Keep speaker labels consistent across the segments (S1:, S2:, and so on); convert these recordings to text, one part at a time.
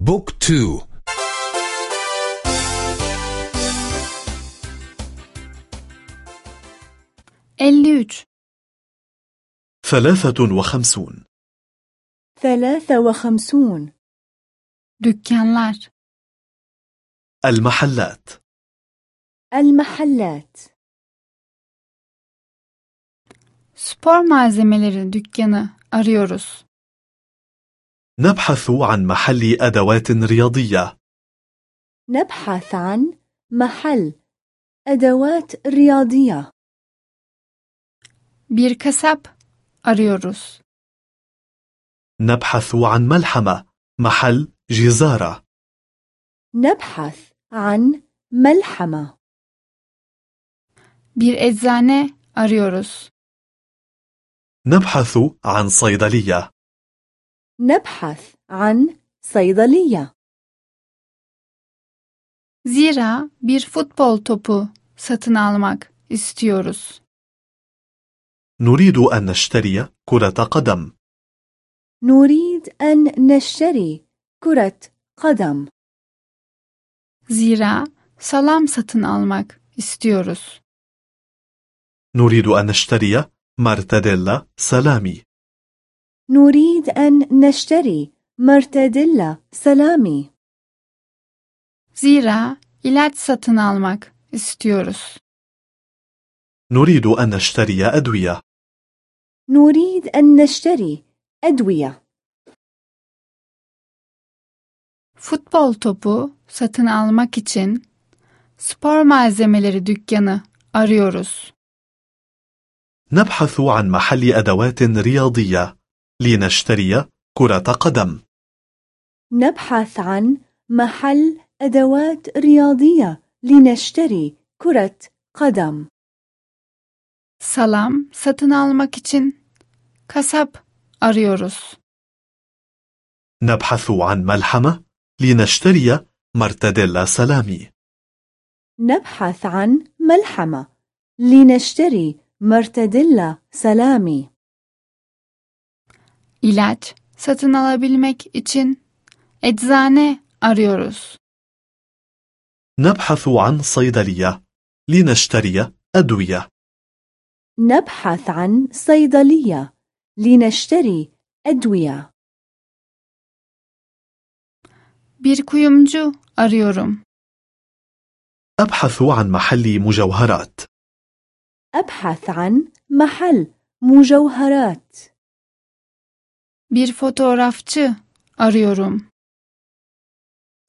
S1: book two.
S2: elli üç
S3: ثلاثة وخمسون.
S4: ثلاثة وخمسون.
S2: dükkanlar
S3: المحلات.
S4: المحلات.
S2: spor malzemeleri dükkanı arıyoruz.
S3: نبحث عن محل أدوات رياضية.
S4: نبحث عن محل أدوات رياضية.
S2: Bir kasap arıyoruz.
S3: نبحث عن ملحمة محل جزارة.
S4: نبحث عن ملحمة.
S2: Bir eczane arıyoruz.
S3: نبحث عن صيدلية.
S4: نبحث عن صيدلية
S2: Zira bir futbol topu satın almak istiyoruz.
S3: نريد أن نشتري كرة قدم
S4: نريد أن نشتري كرة قدم
S2: Zira salam satın almak istiyoruz.
S3: نريد أن نشتري مرتديلا سلامي
S4: نريد أن نشتري مرتدلة سلامي.
S2: زيرا إلات ساتن ألمك istiyoruz.
S3: نريد أن نشتري أدوية.
S4: نريد أن نشتري أدوية.
S2: Futbol topu satın almak için spor malzemeleri dükkanı arıyoruz.
S3: نبحث عن محل أدوات رياضية. لنشتري كرة قدم.
S4: نبحث عن محل أدوات رياضية لنشتري كرة قدم.
S2: Salam satın almak için kasap arıyoruz.
S3: نبحث عن ملحمة لنشتري مرتديلا سلامي.
S4: نبحث عن ملحمة لنشتري مرتديلا سلامي.
S2: İlaç satın alabilmek için eczane arıyoruz.
S3: نبحث عن صيدلية لنشتري أدوية
S4: نبحث عن صيدلية لنشتري أدوية
S2: Bir kuyumcu arıyorum.
S3: أبحث عن محل مجوهرات
S4: أبحث عن محل مجوهرات
S2: Bir fotoğrafçı arıyorum.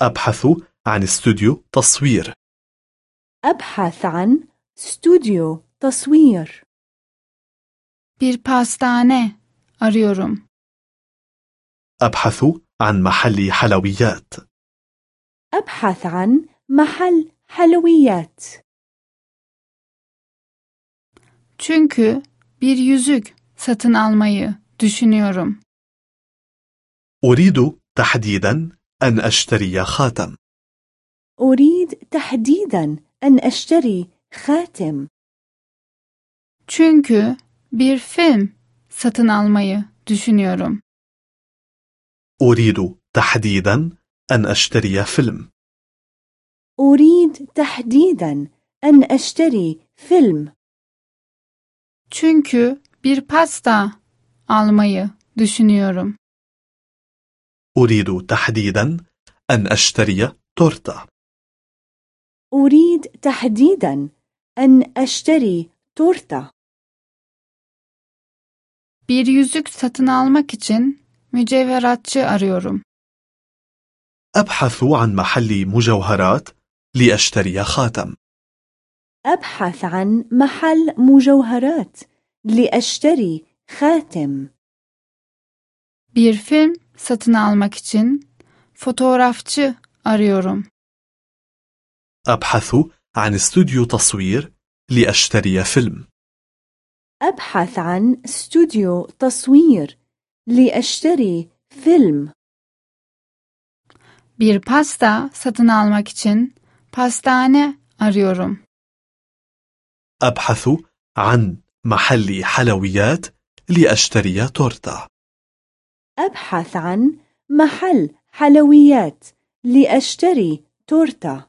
S3: أبحث عن استوديو تصوير
S4: أبحث عن استوديو تصوير
S2: Bir pastane arıyorum.
S3: أبحث عن محل حلويات
S4: أبحث عن محل حلويات
S2: Çünkü bir yüzük satın almayı düşünüyorum.
S3: أريد تحديدا أن أشتري خاتم
S4: أريد تحديدا أن أشتري خاتم
S2: Çünkü bir film satın almayı düşünüyorum.
S3: أريد تحديدا أن أشتري فيلم
S4: أريد تحديدا أن أشتري فيلم
S2: Çünkü bir pasta almayı düşünüyorum.
S3: أريد تحديدا أن أشتري تورتة.
S4: أريد تحديدا أن أشتري تورتة.
S2: Bir yüzük satın almak için mücevheratçı arıyorum.
S3: أبحث عن محل مجوهرات لأشتري خاتم.
S4: أبحث عن محل مجوهرات لأشتري خاتم.
S2: Bir film satın almak için fotoğrafçı arıyorum.
S3: أبحث عن استوديو تصوير لأشتري فيلم
S4: أبحث عن استوديو تصوير لأشتري فيلم
S2: Bir pasta satın almak için pastane arıyorum.
S3: أبحث عن محل حلويات لأشتري تورتة
S4: أبحث عن محل حلويات لأشتري تورتة.